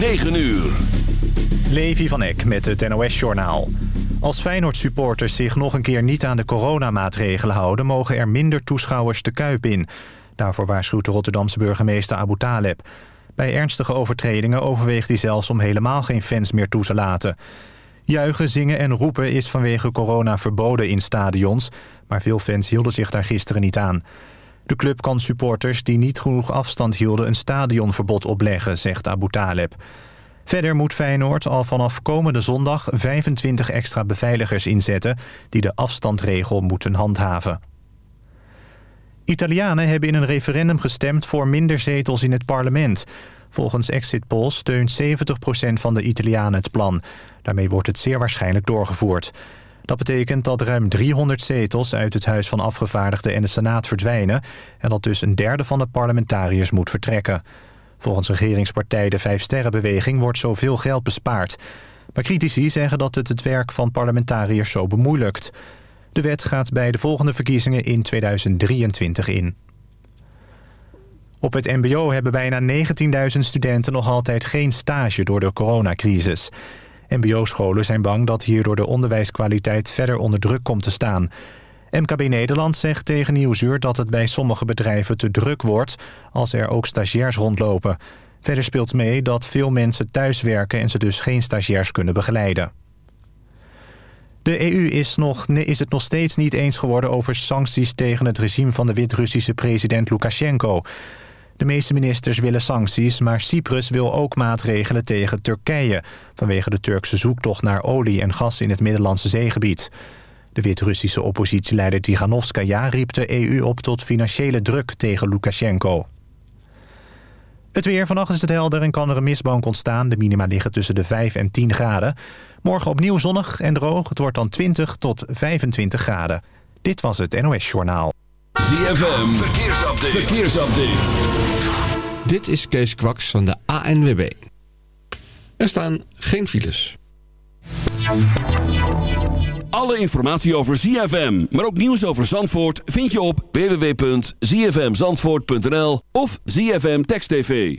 9 uur. Levi van Eck met het NOS-journaal. Als Feyenoord-supporters zich nog een keer niet aan de coronamaatregelen houden... mogen er minder toeschouwers de Kuip in. Daarvoor waarschuwt de Rotterdamse burgemeester Abu Taleb. Bij ernstige overtredingen overweegt hij zelfs om helemaal geen fans meer toe te laten. Juichen, zingen en roepen is vanwege corona verboden in stadions... maar veel fans hielden zich daar gisteren niet aan. De club kan supporters die niet genoeg afstand hielden... een stadionverbod opleggen, zegt Abu Taleb. Verder moet Feyenoord al vanaf komende zondag 25 extra beveiligers inzetten... die de afstandregel moeten handhaven. Italianen hebben in een referendum gestemd voor minder zetels in het parlement. Volgens exit polls steunt 70% van de Italianen het plan. Daarmee wordt het zeer waarschijnlijk doorgevoerd. Dat betekent dat ruim 300 zetels uit het Huis van Afgevaardigden en de Senaat verdwijnen... en dat dus een derde van de parlementariërs moet vertrekken. Volgens regeringspartij de Vijf Sterrenbeweging wordt zoveel geld bespaard. Maar critici zeggen dat het het werk van parlementariërs zo bemoeilijkt. De wet gaat bij de volgende verkiezingen in 2023 in. Op het mbo hebben bijna 19.000 studenten nog altijd geen stage door de coronacrisis. MBO-scholen zijn bang dat hierdoor de onderwijskwaliteit verder onder druk komt te staan. MKB Nederland zegt tegen Nieuwsuur dat het bij sommige bedrijven te druk wordt... als er ook stagiairs rondlopen. Verder speelt mee dat veel mensen thuiswerken en ze dus geen stagiairs kunnen begeleiden. De EU is, nog, is het nog steeds niet eens geworden over sancties tegen het regime van de Wit-Russische president Lukashenko. De meeste ministers willen sancties, maar Cyprus wil ook maatregelen tegen Turkije... vanwege de Turkse zoektocht naar olie en gas in het Middellandse zeegebied. De Wit-Russische oppositieleider Tiganovskaya riep de EU op tot financiële druk tegen Lukashenko. Het weer. Vannacht is het helder en kan er een mistbank ontstaan. De minima liggen tussen de 5 en 10 graden. Morgen opnieuw zonnig en droog. Het wordt dan 20 tot 25 graden. Dit was het NOS Journaal. ZFM. Verkeersupdate. Verkeersupdate. Dit is Kees Kwaks van de ANWB. Er staan geen files. Alle informatie over ZFM, maar ook nieuws over Zandvoort... vind je op www.zfmzandvoort.nl of ZFM Text TV.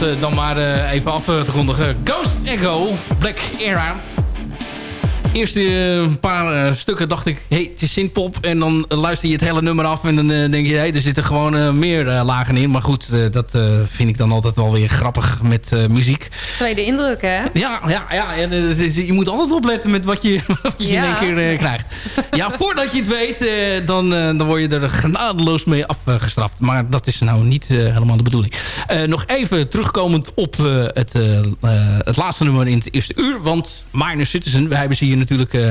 Het dan maar even af te kondigen. Ghost Echo, Black Era eerste uh, paar uh, stukken dacht ik, hey, het is synthpop. En dan luister je het hele nummer af en dan uh, denk je, hey, er zitten gewoon meer lagen in. Maar goed, dat vind ik dan altijd wel weer grappig met muziek. Tweede indruk, hè? Ja, ja, ja je moet altijd opletten met wat je, wat je in één keer krijgt. Ja, voordat je het weet, dan, dan word je er genadeloos mee afgestraft. Maar dat is nou niet helemaal de bedoeling. nog even terugkomend op het, het laatste nummer in het eerste uur. Want Minor Citizen, wij hebben ze hier natuurlijk uh,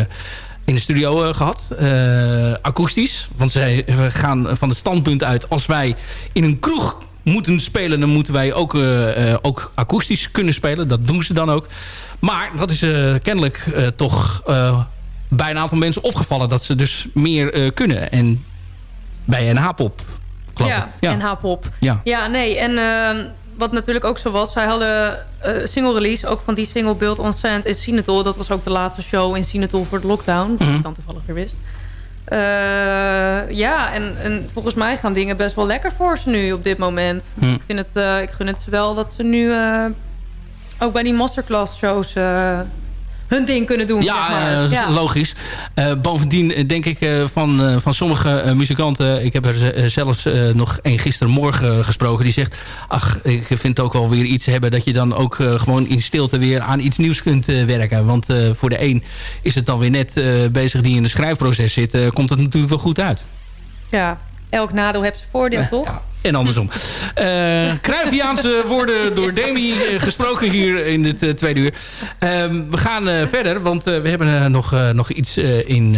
in de studio uh, gehad. Uh, akoestisch. Want zij gaan van het standpunt uit... als wij in een kroeg moeten spelen... dan moeten wij ook, ook akoestisch kunnen spelen. Dat doen ze dan ook. Maar dat is kennelijk toch bij een aantal mensen opgevallen... dat ze dus meer kunnen. En bij NH-pop, ja, ja, NH-pop. Ja. ja, nee. En ehm, wat natuurlijk ook zo was, zij hadden uh, single release, ook van die single Build on Sand in Sinatol. Dat was ook de laatste show in Sinatol voor de lockdown. Mm -hmm. ik dan toevallig weer wist. Uh, ja, en, en, volgens mij gaan dingen best wel lekker voor ze nu op dit moment. Mhm. Ik, vind het, uh, ik gun het ze wel dat ze nu ook bij die masterclass shows hun ding kunnen doen. Ja, zeg maar. ja. logisch. Uh, bovendien eh, denk ik uh, van, van sommige muzikanten... ik heb er zelfs nog een gistermorgen gesproken... die zegt, ach, ik vind het ook wel weer iets hebben... dat je dan ook gewoon in stilte weer aan iets nieuws kunt werken. Want voor de een is het dan weer net bezig die in de schrijfproces zit... komt het natuurlijk wel goed uit. Ja, elk nadeel heeft zijn voordeel, toch? En andersom. Uh, woorden door Demi uh, gesproken hier in dit uh, tweede uur. Ehm, we gaan verder, want we hebben nog, nog iets in,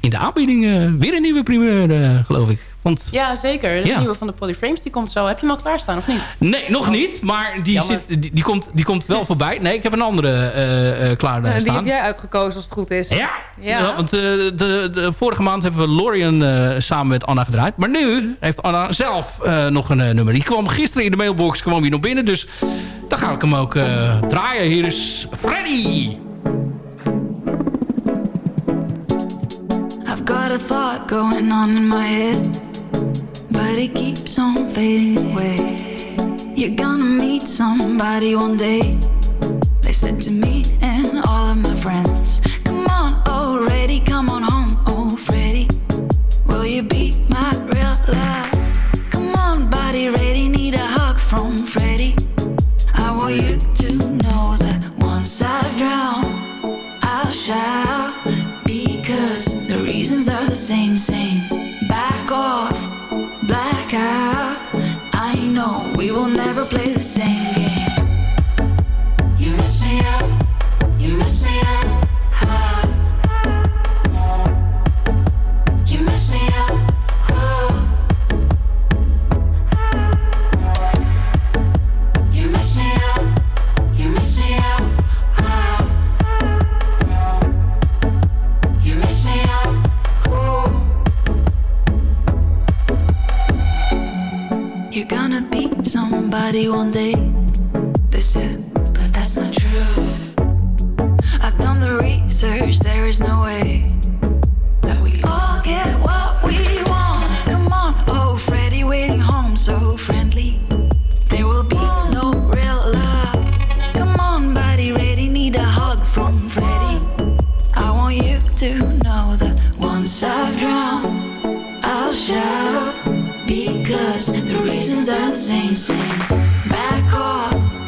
in de aanbieding. weer een nieuwe primeur, geloof ik. Want, ja, zeker. De nieuwe van de Polyframes die komt zo. Heb je hem al klaarstaan of niet? Nee, nog oh. niet. Maar die, zit, die, die, komt, die komt wel voorbij. Nee, ik heb een andere uh, uh, klaar staan. Die heb jij uitgekozen als het goed is. Ja, ja. want uh, de, de, vorige maand hebben we Lorian samen met Anna gedraaid. Maar nu heeft Anna zelf nog een nummer. Die kwam gisteren in de mailbox kwam hier nog binnen. Dus dan ga ik hem ook draaien. Hier is Freddy. I've got a thought going on in my head. But it keeps on fading away. You're gonna meet somebody one day. They said to me and all of my friends, Come on, oh, already, come on home, oh Freddy. Will you be my real love? Come on, body ready, need a hug from Freddy. I want you to know that once I've drowned, I'll shout because the reasons are the same, same. We will never play the same game. One day. The reasons are the same, same. Back off,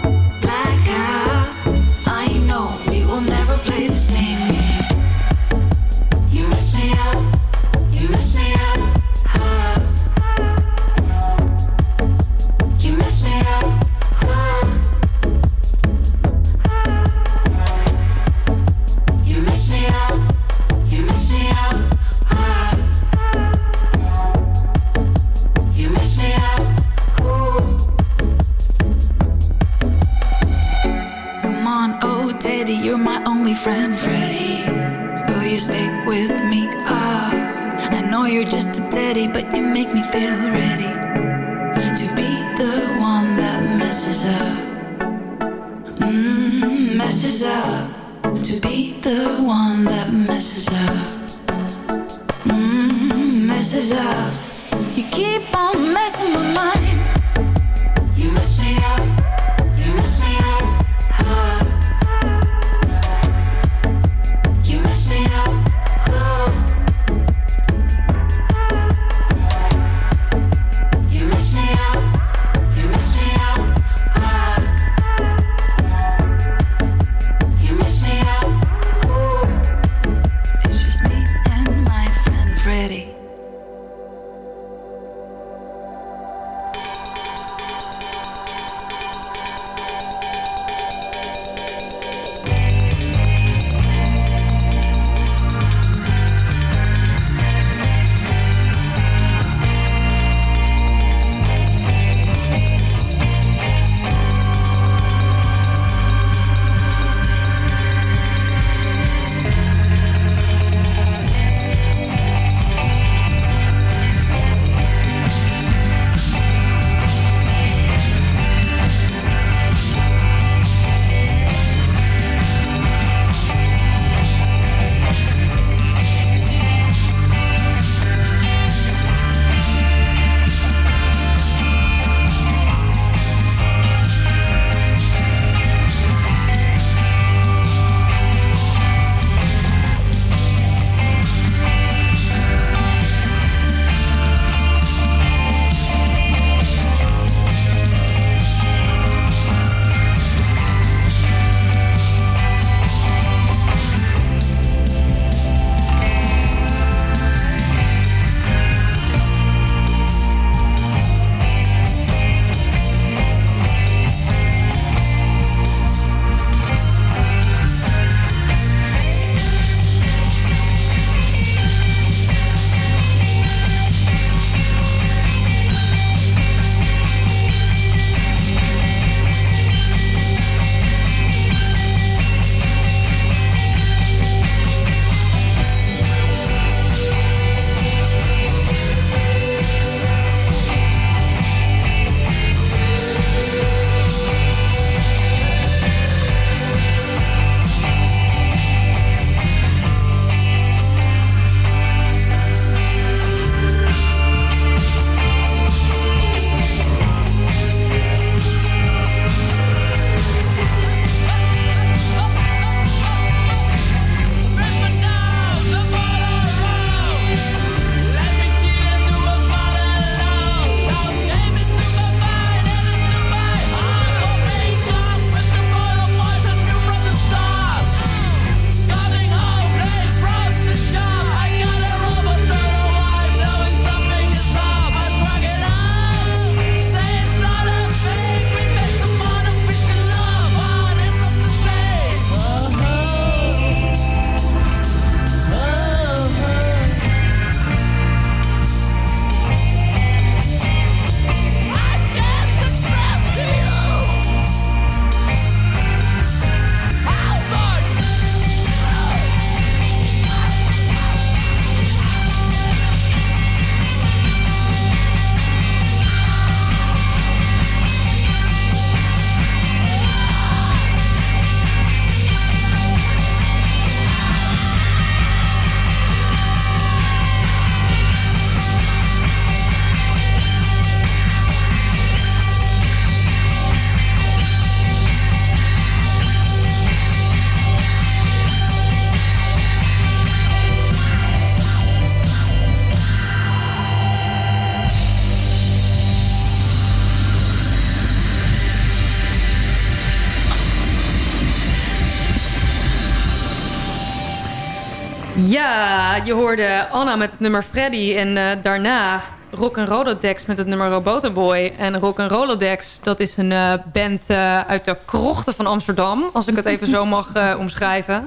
met het nummer Freddy. En uh, daarna Rock Rolodex met het nummer Roboterboy. En Rock Rolodex, dat is een uh, band uh, uit de krochten van Amsterdam. Als ik het even zo mag omschrijven.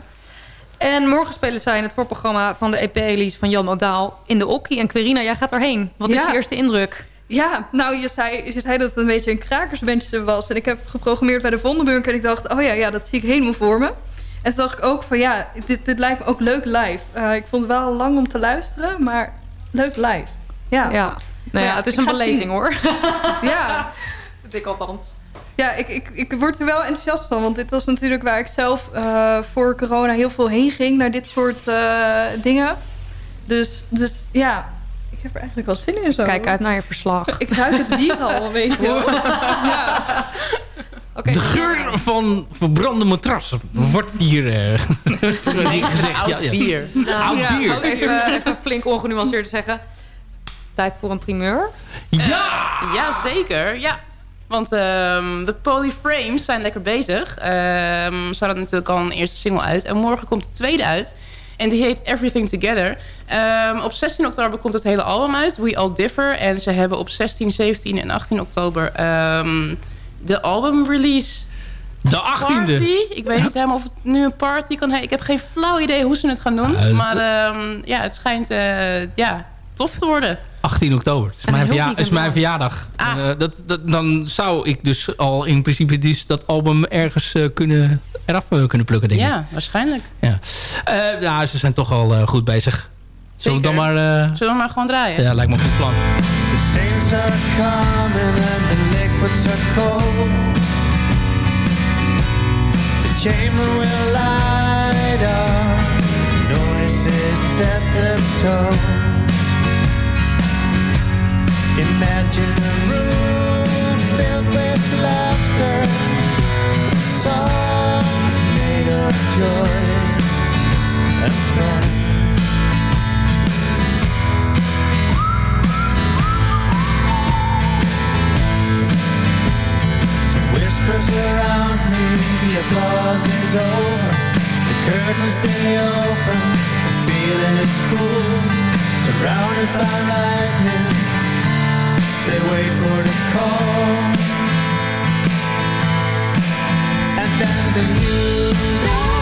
En morgen spelen zij in het voorprogramma van de EP-release van Jan Modaal in de Okkie. En Querina, jij gaat erheen. Wat is je eerste indruk? Ja, nou, je zei, je zei dat het een beetje een krakersbandje was. En ik heb geprogrammeerd bij de Vondelbunk en ik dacht... oh ja, ja, dat zie ik helemaal voor me. En toen dacht ik ook van ja, dit, dit lijkt me ook leuk live. Uh, ik vond het wel lang om te luisteren, maar leuk live. Ja, ja. Nou ja, het is een beleving hoor. ja. Vind ik althans. Ja, ik, ik, ik word er wel enthousiast van. Want dit was natuurlijk waar ik zelf uh, voor corona heel veel heen ging. Naar dit soort uh, dingen. Dus, dus ja, ik heb er eigenlijk wel zin in zo. Kijk uit naar je verslag. Ik ruik het bier al een beetje. ja. Okay, de geur van verbrande matrassen wordt hier uh, gezegd. Oud ja, bier. Nou, Oud bier. Even, even flink ongenuanceerd te zeggen. Tijd voor een primeur? Ja! Uh, ja, zeker. Ja. Want um, de Polyframes zijn lekker bezig. Um, ze hadden natuurlijk al een eerste single uit. En morgen komt de tweede uit. En die heet Everything Together. Um, op 16 oktober komt het hele album uit. We All Differ. En ze hebben op 16, 17 en 18 oktober de album release. De 18e. Ik weet niet helemaal of het nu een party kan Ik heb geen flauw idee hoe ze het gaan doen. maar uh, ja, het schijnt uh, ja, tof te worden. 18 oktober. is, mijn, verja is mijn verjaardag. Ah. En, uh, dat, dat, dan zou ik dus al in principe dus dat album ergens uh, kunnen, eraf kunnen plukken, denk ik. Ja, waarschijnlijk. Ja. nou, ze zijn toch al goed bezig. Zullen we dan maar... Zullen we maar gewoon draaien? Ja, lijkt me een goed plan. Saints are cold. The chamber will light up. Noises set the tone. Imagine a room filled with laughter. Songs made of joy and fun whispers around me The applause is over. The curtains stay open The feeling is cool. Surrounded by lightning They wait for the call. And then the music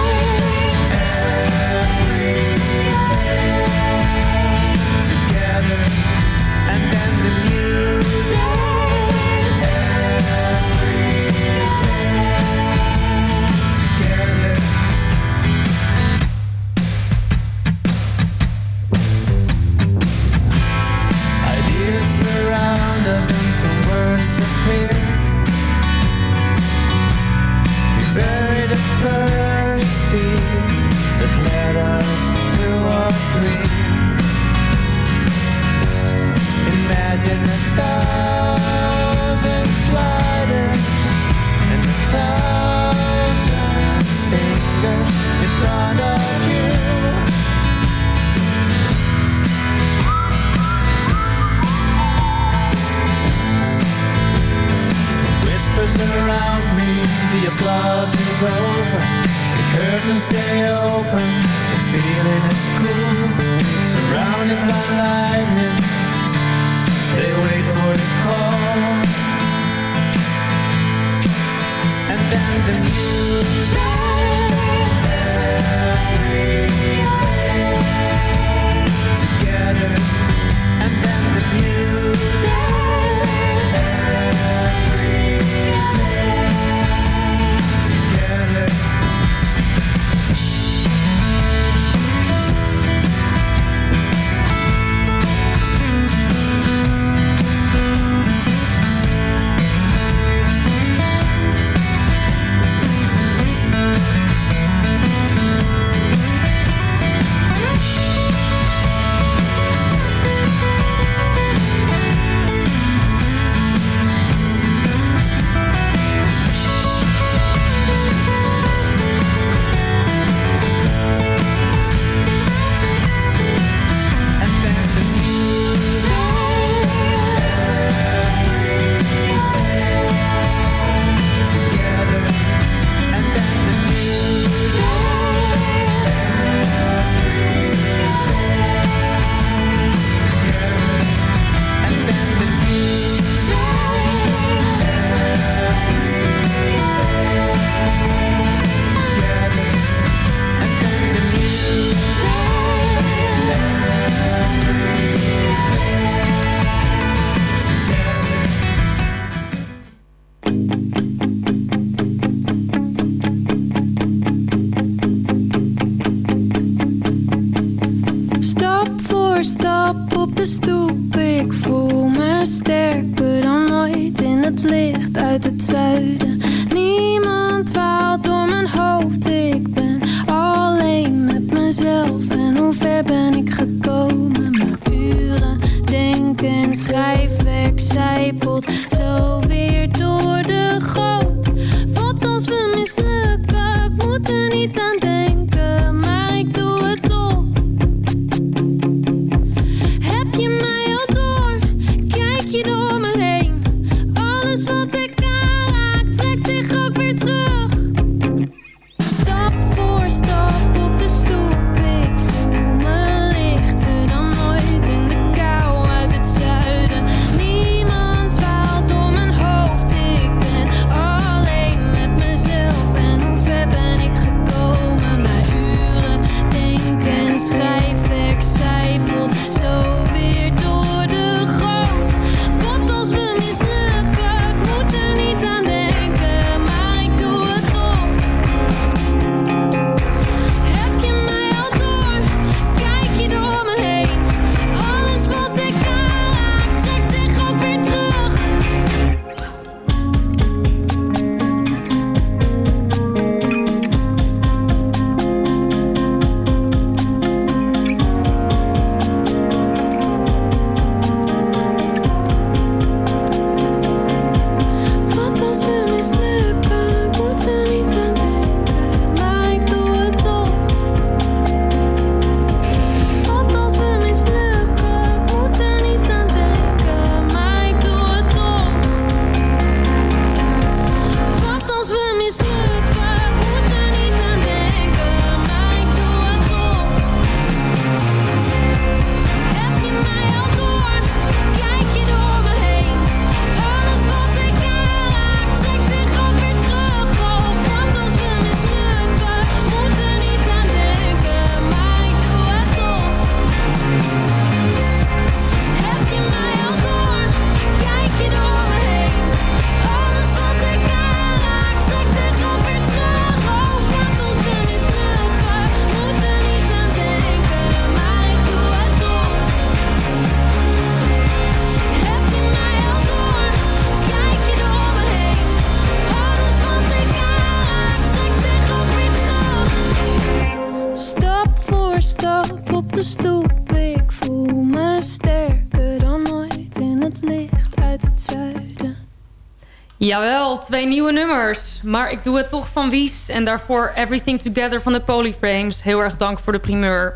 Jawel, twee nieuwe nummers. Maar ik doe het toch van Wies. En daarvoor Everything Together van de Polyframes. Heel erg dank voor de primeur.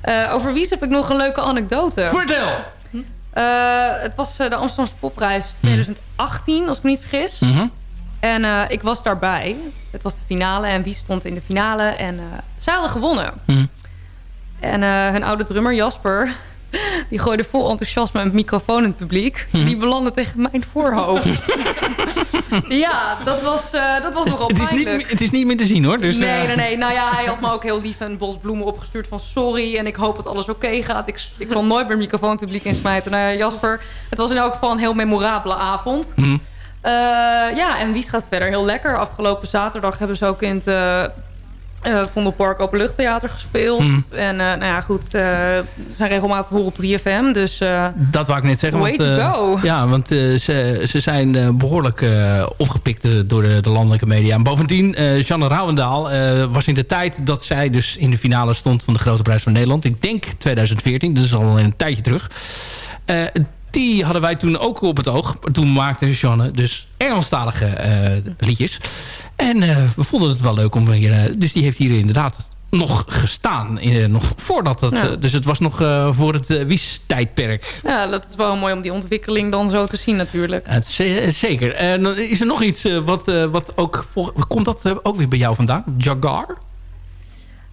Eh, over Wies heb ik nog een leuke anekdote. Vertel! Eh, het was eh, de Amsterdamse Popprijs 2018, als ik me niet vergis. Mhm. En ik was daarbij. Het was de finale en wie stond in de finale. En zij hadden gewonnen. Mhm. En hun oude drummer Jasper... die gooide vol enthousiasme een microfoon in het publiek. Mhm. Die belandde tegen mijn voorhoofd. ja, dat was, eh, dat was nogal Het is, pijnlijk. niet, het is niet meer te zien hoor. Dus, nee, eh, nee, nee. Nou ja, hij had me ook heel lief een bos bloemen opgestuurd van sorry. En ik hoop dat alles oké gaat. Ik, ik wil nooit meer microfoon het publiek insmijten. Nou ja, Jasper, het was in elk geval een heel memorabele avond. Mhm. Eh, ja, en Wies gaat verder heel lekker. Afgelopen zaterdag hebben ze ook in het eh eh, Vondelpark Openluchttheater gespeeld. Mhm. En eh, nou ja, goed, we zijn regelmatig horen op 3FM. Dus Dat wou ik net zeggen. Way want, to go. Ja, want ze, ze zijn eh, behoorlijk eh, opgepikt door de, de landelijke media. En bovendien, Jeanne Rouwendaal was in de tijd dat zij dus in de finale stond van de Grote Prijs van Nederland. Ik denk 2014, dus al een tijdje terug. Die hadden wij toen ook op het oog. Toen maakte Jeanne dus Engelstalige eh, liedjes. En eh, we vonden het wel leuk om hier... eh, dus die heeft hier inderdaad nog gestaan. nog voordat dat... Ja. dus het was nog voor het Wies-tijdperk. ja, dat is wel mooi om die ontwikkeling dan zo te zien natuurlijk. Zeker. En dan is er nog iets wat, wat ook... Komt dat ook weer bij jou vandaan? Jagar?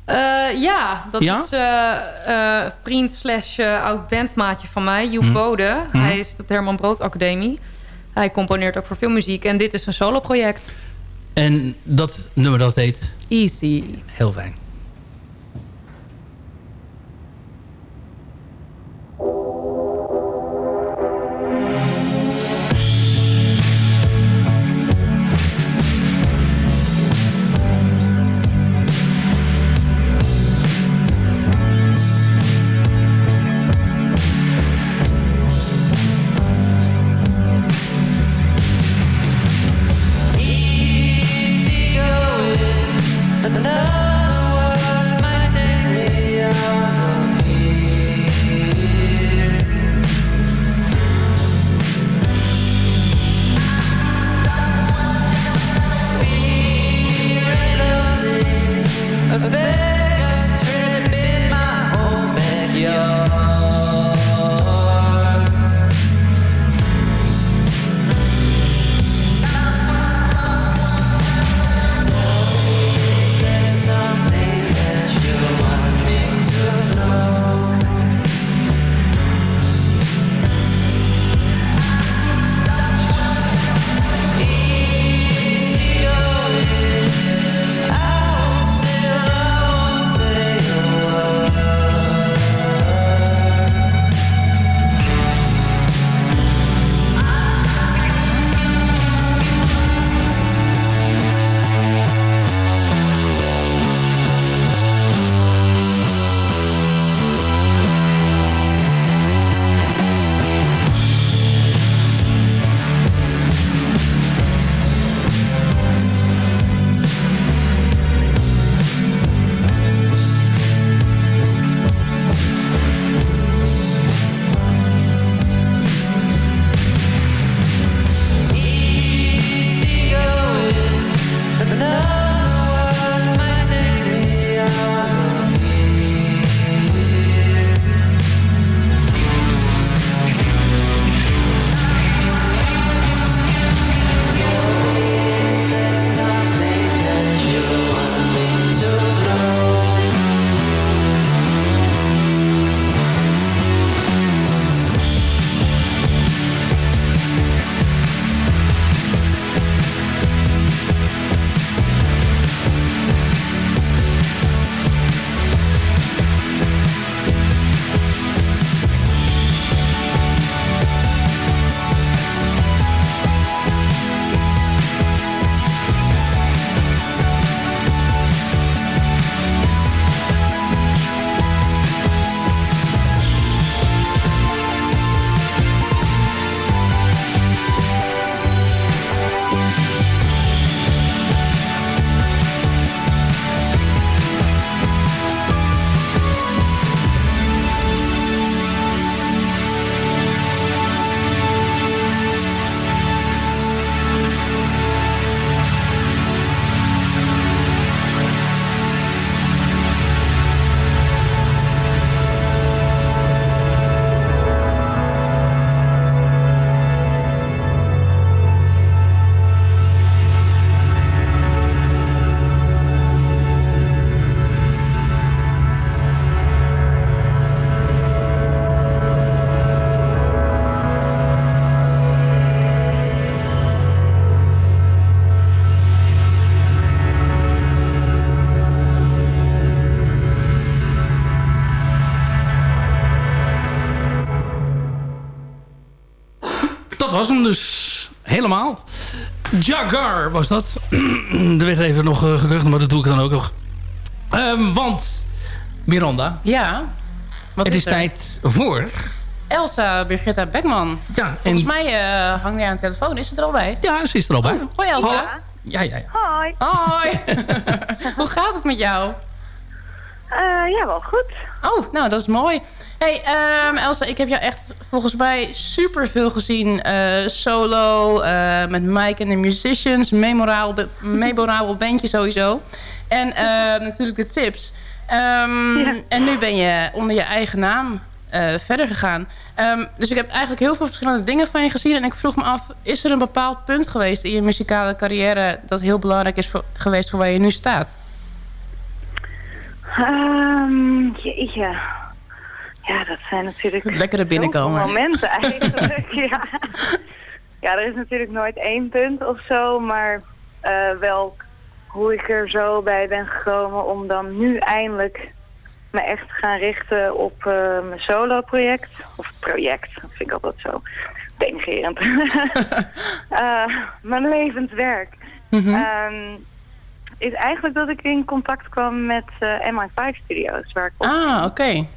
Eh, ja, dat Ja? is eh, eh, vriend slash eh, oud bandmaatje van mij, Joep Hm. Bode. Hm. Hij is op de Herman Brood Academie. Hij componeert ook voor veel muziek en dit is een solo-project. En dat nummer dat heet... Easy. Heel fijn. Jagar was dat. er werd even nog uh, gerucht, maar dat doe ik dan ook nog. Um, want, Miranda. Ja? Wat het is, is tijd voor... Elsa Birgitta Beckman. Ja, Volgens mij uh, hangt hij aan de telefoon. Is ze er al bij? Ja, ze is er al bij. Oh, hoi Elsa. Ja, ja, ja. Hoi. Hoi. Hoe gaat het met jou? Uh, ja, wel goed. Oh, nou, dat is mooi. Hey, um, Elsa, ik heb jou echt volgens mij super veel gezien. Uh, solo, uh, met Mike en de Musicians. Memorabel, memorabel bandje sowieso. En uh, natuurlijk de tips. Um, ja. En nu ben je onder je eigen naam verder gegaan. Um, dus ik heb eigenlijk heel veel verschillende dingen van je gezien. En ik vroeg me af, is er een bepaald punt geweest in je muzikale carrière... dat heel belangrijk is voor, geweest voor waar je nu staat? Um, jeetje. Ja, dat zijn natuurlijk... Lekkere binnenkomen. momenten eigenlijk, ja. Ja, er is natuurlijk nooit één punt of zo, maar uh, wel hoe ik er zo bij ben gekomen om dan nu eindelijk me echt te gaan richten op uh, mijn solo-project. Of project, dat vind ik altijd zo denigerend. uh, mijn levend werk. Mm -hmm. um, is eigenlijk dat ik in contact kwam met uh, MI5 Studios. Waar ik ah, oké. Okay.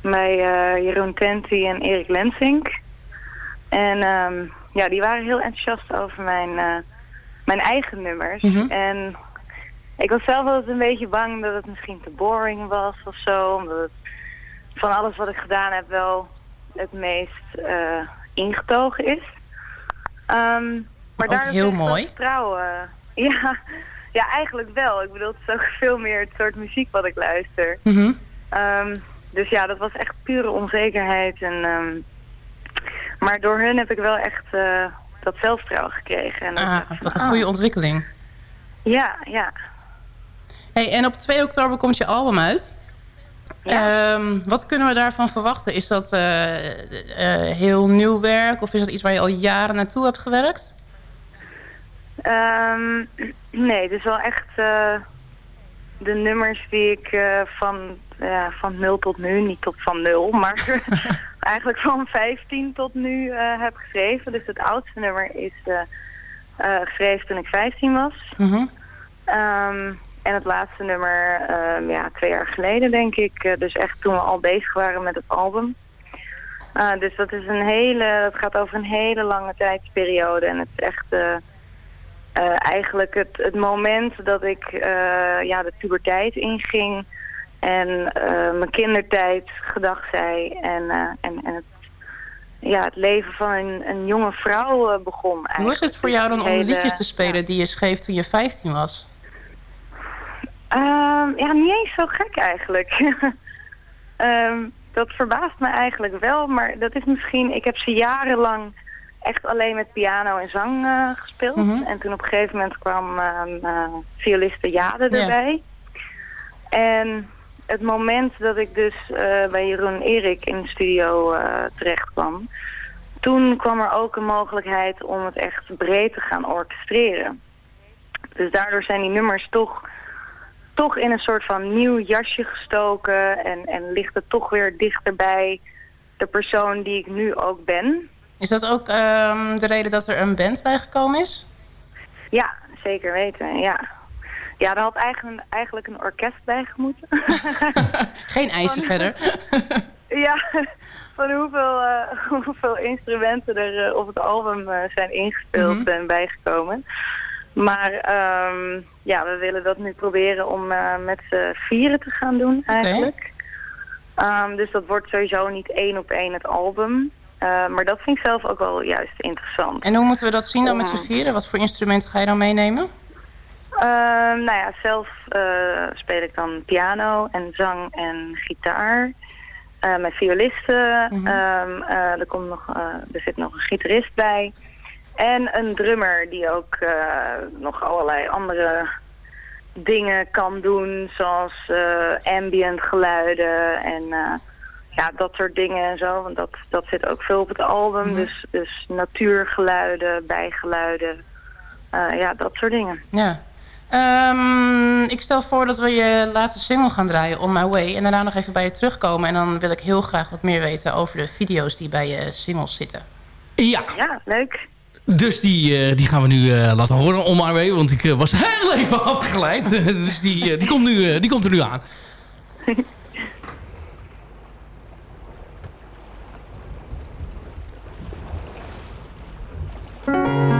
Bij uh, Jeroen Tenti en Erik Lensink. En um, ja, die waren heel enthousiast over mijn, uh, mijn eigen nummers. Mm -hmm. En ik was zelf wel eens een beetje bang dat het misschien te boring was of zo. Omdat het van alles wat ik gedaan heb wel het meest ingetogen is. Um, maar daar heel mooi. vertrouwen. Ja, ja, eigenlijk wel. Ik bedoel, het is ook veel meer het soort muziek wat ik luister. Mm -hmm. um, dus ja, dat was echt pure onzekerheid. En, um, maar door hun heb ik wel echt uh, dat zelfvertrouwen gekregen. En ah, dat is een goede ontwikkeling. Ja, ja. Hey, en op 2 oktober komt je album uit. Ja. Um, wat kunnen we daarvan verwachten? Is dat uh, uh, heel nieuw werk of is dat iets waar je al jaren naartoe hebt gewerkt? Um, nee, het is wel echt uh, de nummers die ik uh, van, uh, van 0 tot nu, niet tot van 0, maar eigenlijk van 15 tot nu heb geschreven. Dus het oudste nummer is geschreven toen ik 15 was. Um, en het laatste nummer, um, ja, twee jaar geleden denk ik. dus echt toen we al bezig waren met het album. dus dat is een hele, dat gaat over een hele lange tijdsperiode. En het is echt uh, eigenlijk het, het moment dat ik uh, ja, de puberteit inging en uh, mijn kindertijd gedag zei en, en, en het, ja, het leven van een, een jonge vrouw begon. Eigenlijk. Hoe was het voor jou dan om liedjes te spelen ja. die je schreef toen je 15 was? Ehm, ja, niet eens zo gek eigenlijk. um, dat verbaast me eigenlijk wel, maar dat is misschien, ik heb ze jarenlang echt alleen met piano en zang uh, gespeeld. Mhm. En toen op een gegeven moment kwam uh, violiste Jade erbij. En het moment dat ik dus uh, bij Jeroen Erik in de studio terecht kwam... toen kwam er ook een mogelijkheid om het echt breed te gaan orchestreren. Dus daardoor zijn die nummers toch, toch in een soort van nieuw jasje gestoken... en, en ligt het toch weer dichterbij de persoon die ik nu ook ben... Is dat ook um, de reden dat er een band bijgekomen is? Ja, zeker weten, ja. Ja, er had eigenlijk, eigenlijk een orkest bij gemoeten. Geen eisen van, verder. ja, van hoeveel, uh, hoeveel instrumenten er uh, op het album uh, zijn ingespeeld mm -hmm. en bijgekomen. Maar um, ja, we willen dat nu proberen om met z'n vieren te gaan doen eigenlijk. Okay. Um, dus dat wordt sowieso niet één op één het album. Uh, maar dat vind ik zelf ook wel juist interessant. En hoe moeten we dat zien dan met z'n vieren? Wat voor instrumenten ga je dan meenemen? Uh, nou ja, zelf uh, speel ik dan piano en zang en gitaar. met violisten. Mm -hmm. er, komt nog, er zit nog een gitarist bij. En een drummer die ook nog allerlei andere dingen kan doen. Zoals ambient geluiden en ja, dat soort dingen en zo. Want dat, dat zit ook veel op het album. Mhm. Mm. Dus, dus natuurgeluiden, bijgeluiden. Uh, ja, dat soort dingen. Ja. Um, ik stel voor dat we je laatste single gaan draaien, On My Way. En daarna nog even bij je terugkomen. En dan wil ik heel graag wat meer weten over de video's die bij je singles zitten. Ja. Ja, leuk. Dus die, die gaan we nu laten horen, On My Way. Want ik was heel even afgeleid. dus die, die, komt nu, die komt er nu aan. Música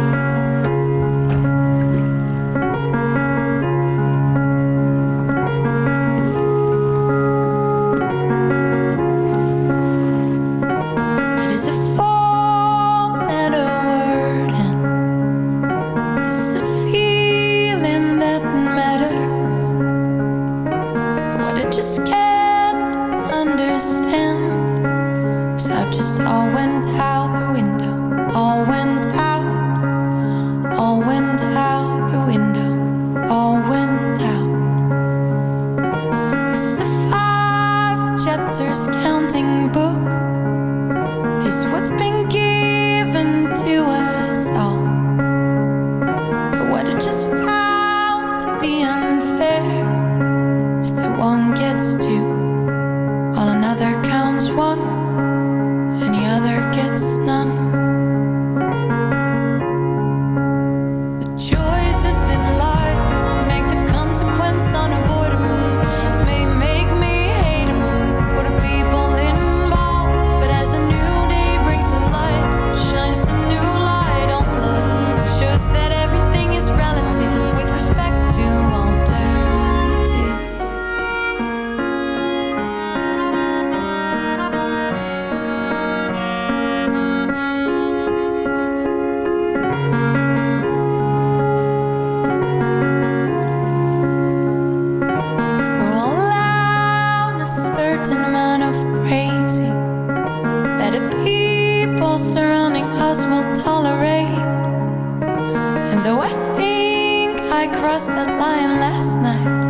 tolerate. And though I think I crossed that line last night.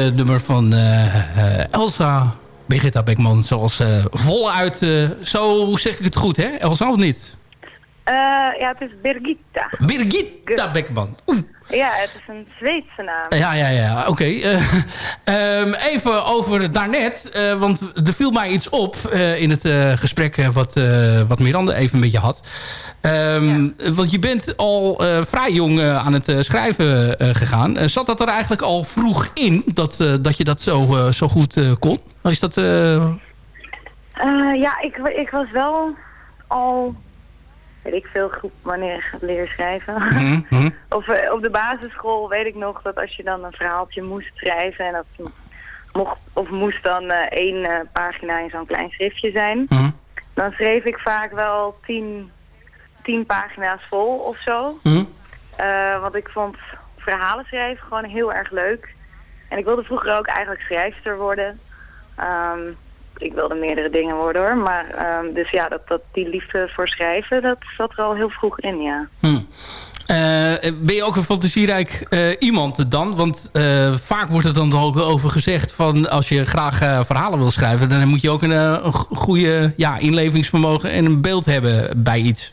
Het uh, nummer van uh, Elsa Birgitta Beckman. Zoals voluit, zo zeg ik het goed hè? Elsa of niet? ja, het is Birgitta. Birgitta Beckman. Ja, het is een Zweedse naam. Ja, ja, ja. Oké. Ehm, even over daarnet. Uh, want er viel mij iets op in het gesprek wat, wat Miranda even met je had. Ehm, want je bent al vrij jong aan het schrijven gegaan. zat dat er eigenlijk al vroeg in dat, dat je dat zo, zo goed kon? Is dat... ja, ik, ik was wel al weet ik veel groep wanneer ik gaat leren schrijven. Mhm, mhm. of uh, op de basisschool weet ik nog dat als je dan een verhaaltje moest schrijven en dat mocht of moest dan uh, één uh, pagina in zo'n klein schriftje zijn. Mhm. Dan schreef ik vaak wel tien, tien pagina's vol of zo. want ik vond verhalen schrijven gewoon heel erg leuk. En ik wilde vroeger ook eigenlijk schrijfster worden. Um, ik wilde meerdere dingen worden hoor. Maar um, dus ja, dat, dat, die liefde voor schrijven, dat zat er al heel vroeg in, ja. Hm. Uh, ben je ook een fantasierijk uh, iemand dan? Want uh, vaak wordt er dan ook over gezegd van als je graag verhalen wil schrijven, dan moet je ook een, een goede ja, inlevingsvermogen en een beeld hebben bij iets.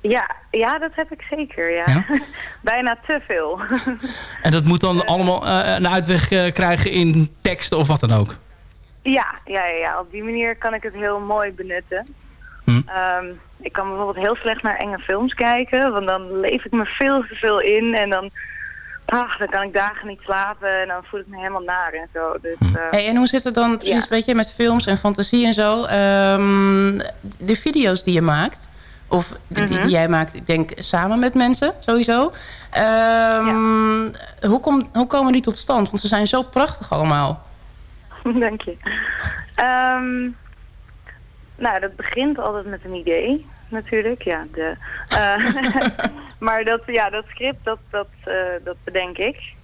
Ja, ja, dat heb ik zeker, ja. Ja? Bijna te veel. En dat moet dan allemaal eh, een uitweg eh, krijgen in tekst of wat dan ook? Ja, ja, ja, op die manier kan ik het heel mooi benutten. Hm. Ehm, ik kan bijvoorbeeld heel slecht naar enge films kijken, want dan leef ik me veel te veel in en dan, ah, dan kan ik dagen niet slapen en dan voel ik me helemaal naar en zo. Dus, eh, Hey, en hoe zit het dan precies, Ja. weet je, met films en fantasie en zo? Ehm, de video's die je maakt, of die, die, die jij maakt, ik denk samen met mensen sowieso. Ehm, hoe, kom, hoe komen die tot stand? Want ze zijn zo prachtig allemaal. Dank je. Ehm, nou, dat begint altijd met een idee, natuurlijk. Ja, de, eh, maar dat, ja, dat script, dat, dat, eh, dat bedenk ik.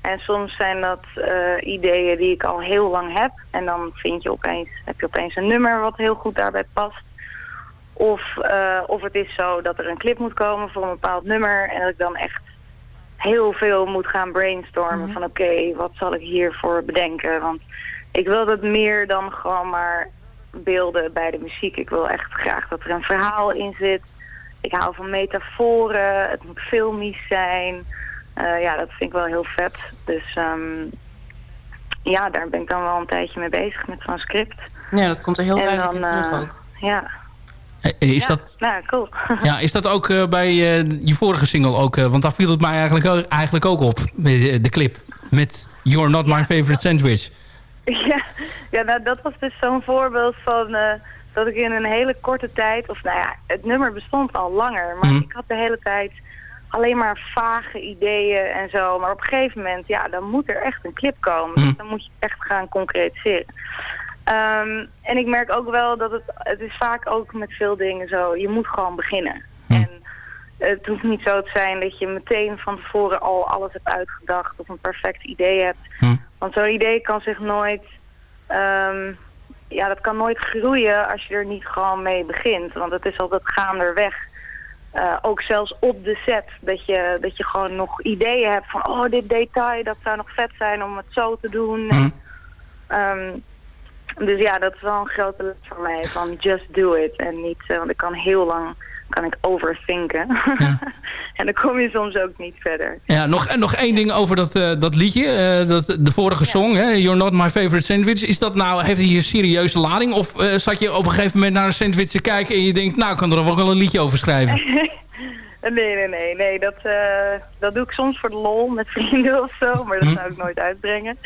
En soms zijn dat eh, ideeën die ik al heel lang heb. En dan vind je opeens, heb je opeens een nummer wat heel goed daarbij past. Of, of het is zo dat er een clip moet komen voor een bepaald nummer. En dat ik dan echt heel veel moet gaan brainstormen. Van oké, wat zal ik hiervoor bedenken? Want ik wil dat meer dan gewoon maar beelden bij de muziek. Ik wil echt graag dat er een verhaal in zit. Ik hou van metaforen. Het moet filmisch zijn. Eh, ja, dat vind ik wel heel vet. Dus ehm, ja, daar ben ik dan wel een tijdje mee bezig met zo'n script. Ja, dat komt er heel duidelijk in dan, terug eh, ook. Ja. Eh, Is, ja. dat, Nou, cool. ja, is dat ook eh, bij eh, je vorige single ook? eh, want daar viel het mij eigenlijk ook, eigenlijk ook op, met, de clip. Met You're Not My Favorite Sandwich. Ja, ja nou, dat was dus zo'n voorbeeld van eh, dat ik in een hele korte tijd, of nou ja, het nummer bestond al langer, maar Mhm. ik had de hele tijd alleen maar vage ideeën en zo. Maar op een gegeven moment, ja, dan moet er echt een clip komen. Mhm. Dus dan moet je echt gaan concretiseren. Ehm, en ik merk ook wel dat het, het is vaak ook met veel dingen zo, je moet gewoon beginnen. En het hoeft niet zo te zijn dat je meteen van tevoren al alles hebt uitgedacht of een perfect idee hebt. Want zo'n idee kan zich nooit, ehm, ja, dat kan nooit groeien als je er niet gewoon mee begint. Want het is altijd gaanderweg. Eh, ook zelfs op de set, dat je, dat je gewoon nog ideeën hebt van, oh, dit detail, dat zou nog vet zijn om het zo te doen. Hm. Ehm, dus ja, dat is wel een grote les voor mij, van just do it. En niet, eh, want ik kan heel lang, kan ik overthinken. en dan kom je soms ook niet verder. Ja, nog, en nog één ding over dat, eh, dat liedje. eh, dat, de vorige song, hè, You're Not My Favorite Sandwich. Is dat nou, heeft hij een serieuze lading? Of eh, zat je op een gegeven moment naar een sandwich te kijken... en je denkt, nou, ik kan er ook wel een liedje over schrijven? Nee, nee, nee, nee. Dat, dat doe ik soms voor de lol met vrienden of zo, maar dat Hm. zou ik nooit uitbrengen.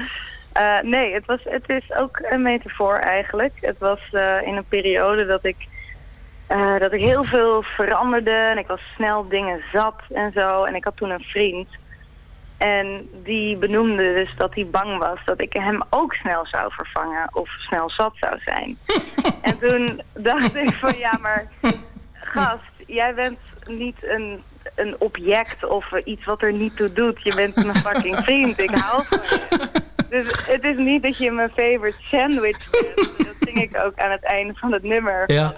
Nee, het, was, het is ook een metafoor eigenlijk. Het was in een periode dat ik, eh, dat ik heel veel veranderde en ik was snel dingen zat en zo. En ik had toen een vriend en die benoemde dus dat hij bang was dat ik hem ook snel zou vervangen of snel zat zou zijn. en toen dacht ik van ja, maar gast, jij bent niet een, een object of iets wat er niet toe doet. Je bent mijn fucking vriend. Ik hou van je. Dus het is niet dat je mijn favorite sandwich bent. Dat zing ik ook aan het einde van het nummer. Ja.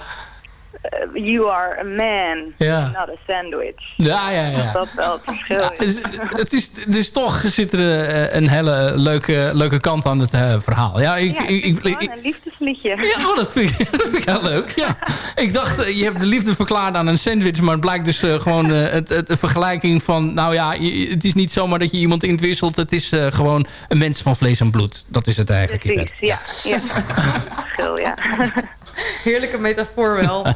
Eh, you are a man, Ja. not a sandwich. Ja, ja, ja. Dat wel het verschil Ja, is. dus, het is, dus toch zit er eh, een hele leuke, leuke kant aan het eh, verhaal. Ja, ik, ja, ik, ik, een liefdesliedje. ja, oh, dat, vind ik, dat vind ik heel leuk. Ja. Ik dacht, je hebt de liefde verklaard aan een sandwich... maar het blijkt dus gewoon het, het, de vergelijking van... nou ja, je- het is niet zomaar dat je iemand intwisselt... het is gewoon een mens van vlees en bloed. Dat is het eigenlijk. Precies, ja. ja. verschil, ja. Heerlijke metafoor wel.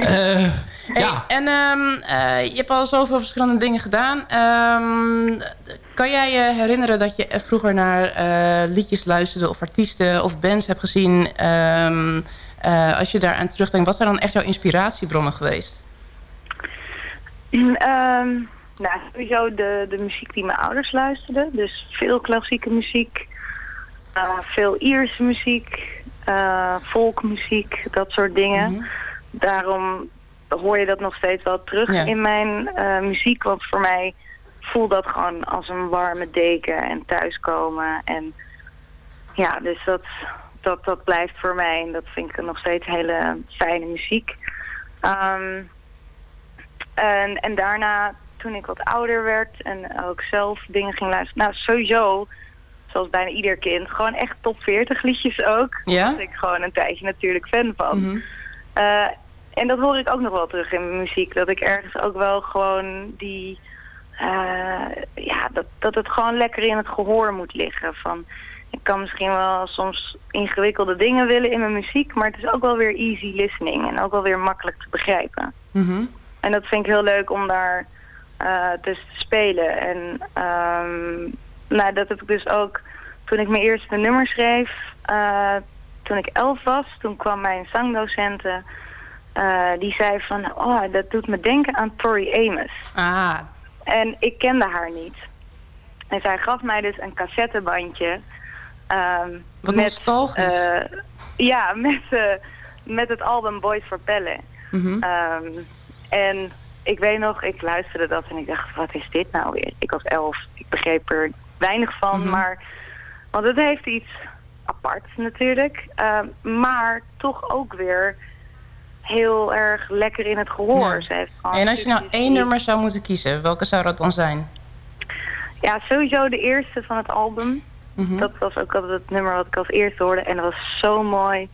Eh, ja. En ehm, eh, je hebt al zoveel verschillende dingen gedaan. Ehm, kan jij je herinneren dat je vroeger naar eh, liedjes luisterde... of artiesten of bands hebt gezien... Ehm, eh, als je daaraan terugdenkt, wat zijn dan echt jouw inspiratiebronnen geweest? Ehm, nou, sowieso de, de muziek die mijn ouders luisterden. Dus veel klassieke muziek, eh, veel Ierse muziek, eh, folkmuziek, dat soort dingen. Daarom hoor je dat nog steeds wel terug Ja. in mijn eh, muziek. Want voor mij voelt dat gewoon als een warme deken en thuiskomen. En ja, dus dat, dat, dat blijft voor mij. En dat vind ik nog steeds hele fijne muziek. Ehm, en, en daarna, toen ik wat ouder werd en ook zelf dingen ging luisteren. Nou, sowieso, zoals bijna ieder kind, gewoon echt top 40 liedjes ook. Ja? Daar was ik gewoon een tijdje natuurlijk fan van. Mhm. Eh, en dat hoor ik ook nog wel terug in mijn muziek. Dat ik ergens ook wel gewoon die... eh, ja, dat, dat het gewoon lekker in het gehoor moet liggen. Van, ik kan misschien wel soms ingewikkelde dingen willen in mijn muziek... maar het is ook wel weer easy listening en ook wel weer makkelijk te begrijpen. Mhm. En dat vind ik heel leuk om daar eh tussen te spelen. En ehm, nou, dat heb ik dus ook toen ik mijn eerste nummer schreef. eh, toen ik elf was, toen kwam mijn zangdocenten. eh, die zei van, oh, dat doet me denken aan Tori Amos. Ah. En ik kende haar niet. En zij gaf mij dus een cassettebandje. ehm, Wat met, nostalgisch. eh, ja, met, met het album Boys for Pelle. Ehm, en ik weet nog, ik luisterde dat en ik dacht, wat is dit nou weer? Ik was elf, ik begreep er weinig van, Mhm. maar... Want het heeft iets aparts natuurlijk, ehm, maar toch ook weer heel erg lekker in het gehoor. Ja. Ze heeft gewoon En als je nou stukjes één die- nummer zou moeten kiezen, welke zou dat dan zijn? Ja, sowieso de eerste van het album. Mhm. Dat was ook altijd het nummer wat ik als eerste hoorde. En dat was zo mooi.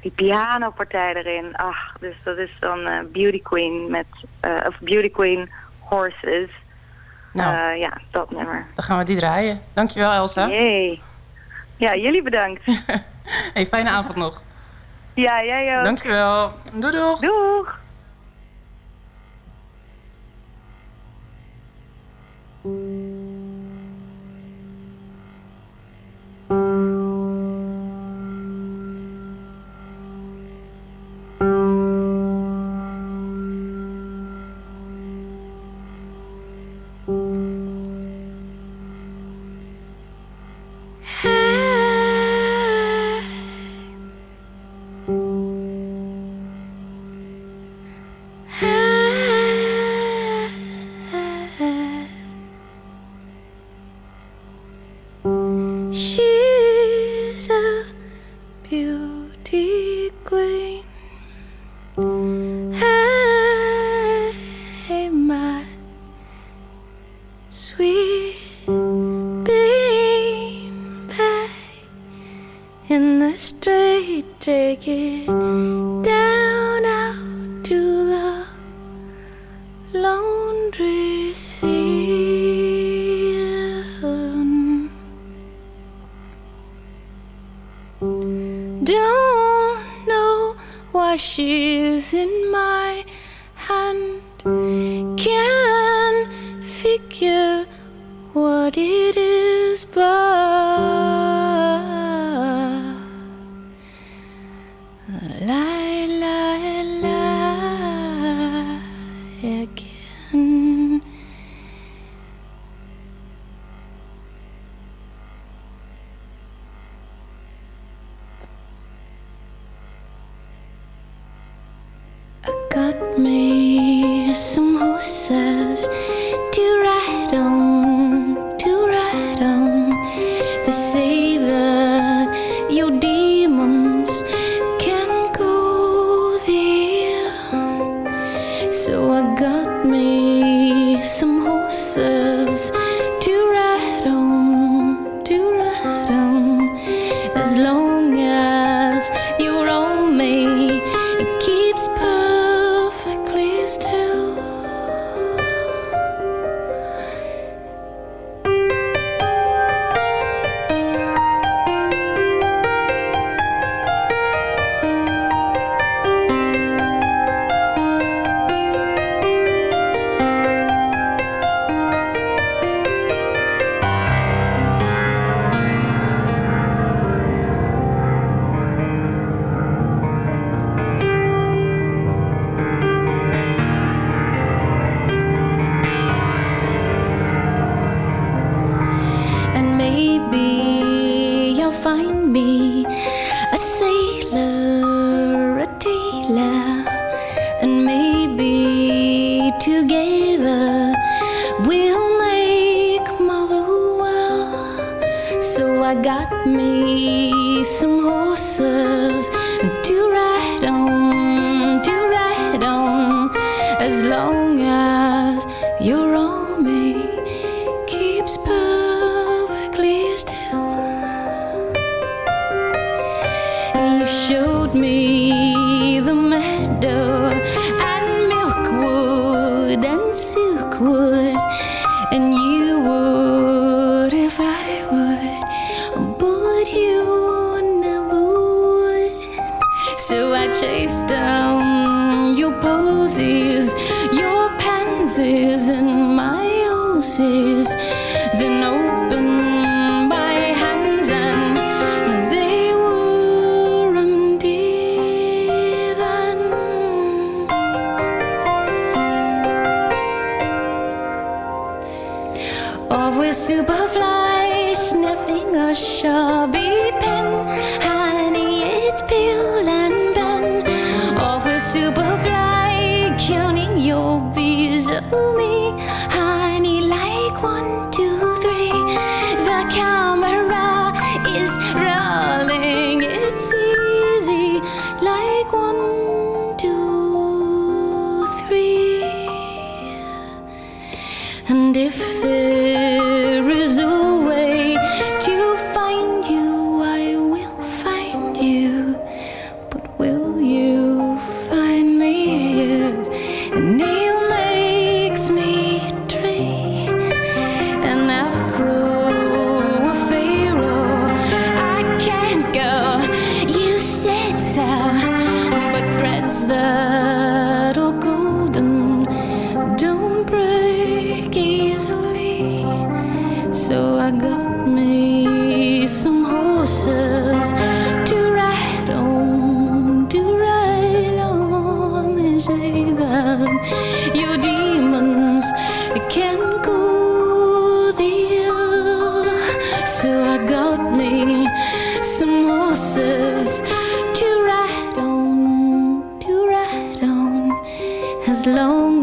Die pianopartij erin. Ach, dus dat is dan eh, Beauty Queen met... eh, of Beauty Queen Horses. Nou. Eh, ja, dat nummer. Dan gaan we die draaien. Dankjewel Elsa. Yay. Ja, jullie bedankt. Hey, fijne avond nog. ja, jij ook. Dankjewel. Doei doeg. Doeg. chase down your posies, your pansies, and my roses. Then no.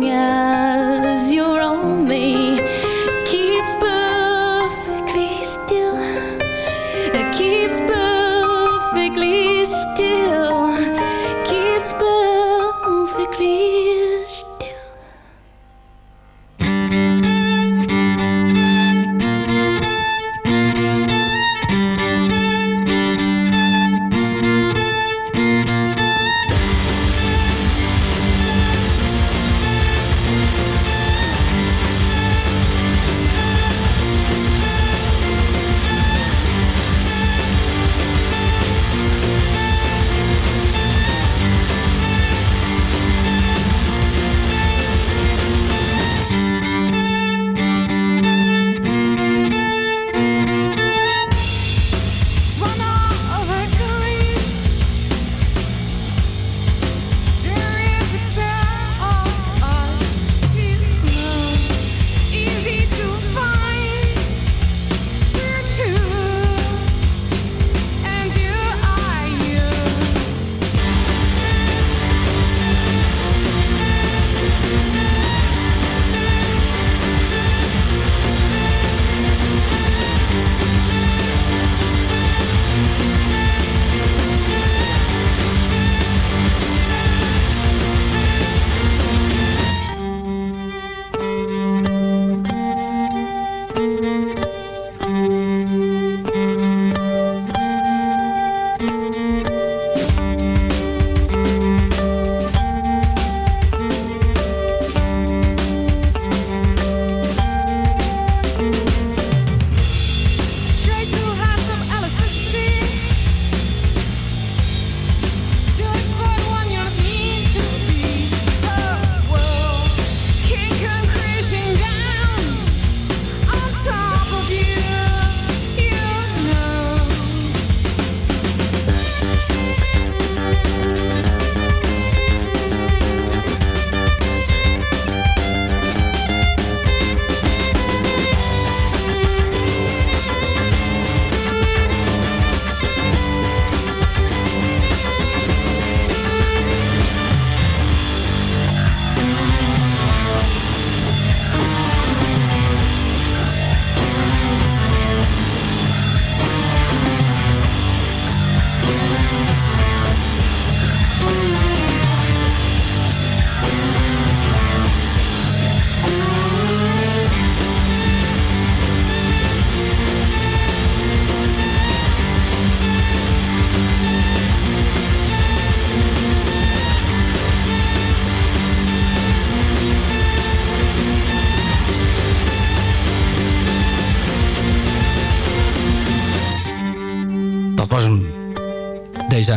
Yeah.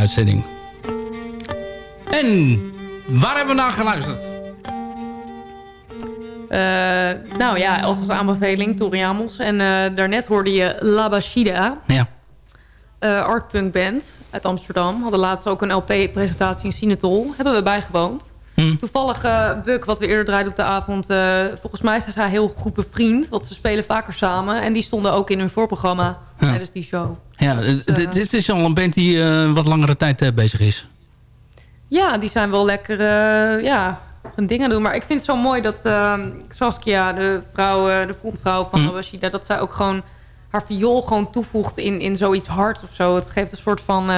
Uitzending. En waar hebben we naar geluisterd? Uh, nou ja, als aanbeveling, Toriamos. En uh, daarnet hoorde je La Bashida. Ja. Uh, artpunk band uit Amsterdam. Hadden laatst ook een LP-presentatie in Sinatol. Hebben we bijgewoond. Hmm. Toevallig Buck, wat we eerder draaiden op de avond... volgens mij zijn zij heel goed bevriend. Want ze spelen vaker samen. En die stonden ook in hun voorprogramma ja. tijdens die show. Ja, dus, dit is al een band die wat langere tijd bezig is. Ja, die zijn wel lekker... ja, hun dingen doen. Maar ik vind het zo mooi dat uh, Saskia, de, vrouw, de frontvrouw van mm. Washida... dat zij ook gewoon haar viool gewoon toevoegt in, in zoiets hard of zo. Het geeft een soort van...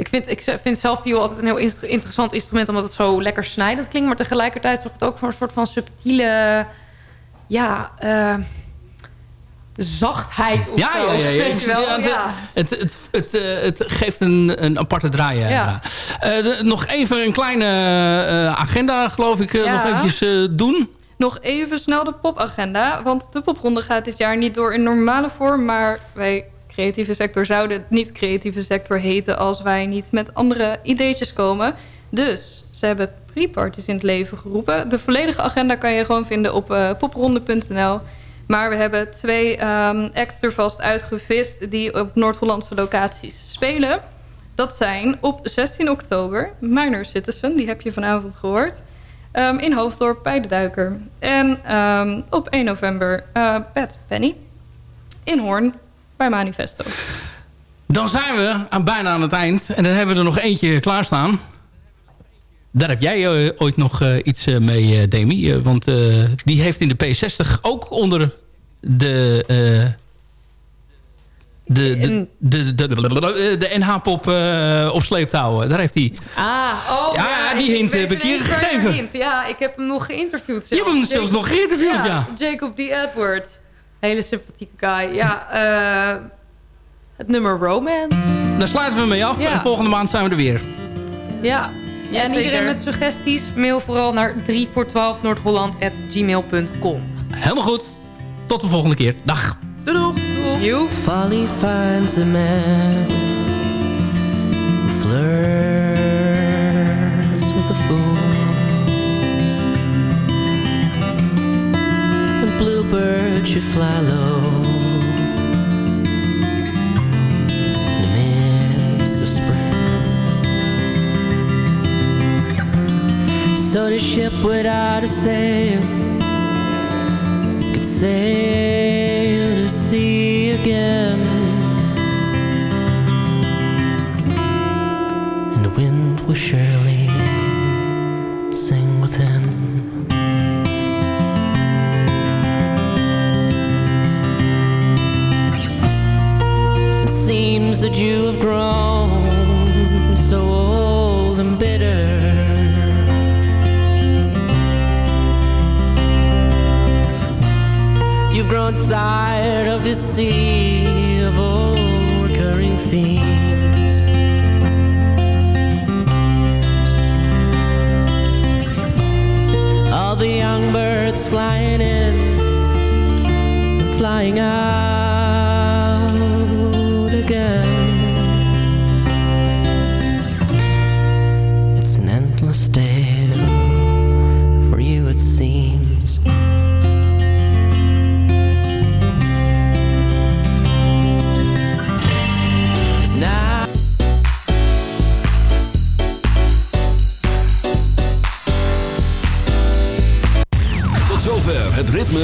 Ik, vind, ik vind altijd een heel interessant instrument... omdat het zo lekker snijdend klinkt. Maar tegelijkertijd zorgt het ook voor een soort van subtiele... Ja, uh, zachtheid of ja, zo. Ja, ja, ja. Weet je wel? Ja, ja. Het, het, het, uh, het, geeft een, een aparte draai. Ja. Uh, de, nog even een kleine uh, agenda, geloof ik, nog eventjes doen. Nog even snel de popagenda. Want de popronde gaat dit jaar niet door in normale vorm. Maar wij, creatieve sector, zouden niet creatieve sector heten... als wij niet met andere ideetjes komen. Dus ze hebben pre-parties in het leven geroepen. De volledige agenda kan je gewoon vinden op popronde.nl... Maar we hebben twee um, acts er vast uitgevist... die op Noord-Hollandse locaties spelen. Dat zijn op 16 oktober Minor Citizen. Die heb je vanavond gehoord. Um, in Hoofddorp bij de Duiker. En um, op 1 november uh, Bad Penny. In Hoorn bij Manifesto. Dan zijn we aan, bijna aan het eind. En dan hebben we er nog eentje klaarstaan. Daar heb jij uh, ooit nog uh, iets uh, mee, Demi. want die heeft in de P60 ook onder de... de, de, de, de, de, de NH-pop op sleeptouw. Daar heeft hij... Ah, oh ja. Ja, die hint heb ik je gegeven. Hint. Ja, ik heb hem nog geïnterviewd. Zelfs. Je hebt hem Jacob, zelfs nog geïnterviewd, ja. Jacob D. Edward. Hele sympathieke guy. Ja, het nummer Romance. Daar sluiten we mee af. Ja. En volgende maand zijn we er weer. Ja. Ja, en iedereen met suggesties, mail vooral naar 3 voor 12 noordholland.gmail.com. Helemaal goed. Tot de volgende keer. Dag. Doei doeg. You Folly finds the man should fly low. in the midst of spring. So the ship without a sail could sail to sea again. Tired of sea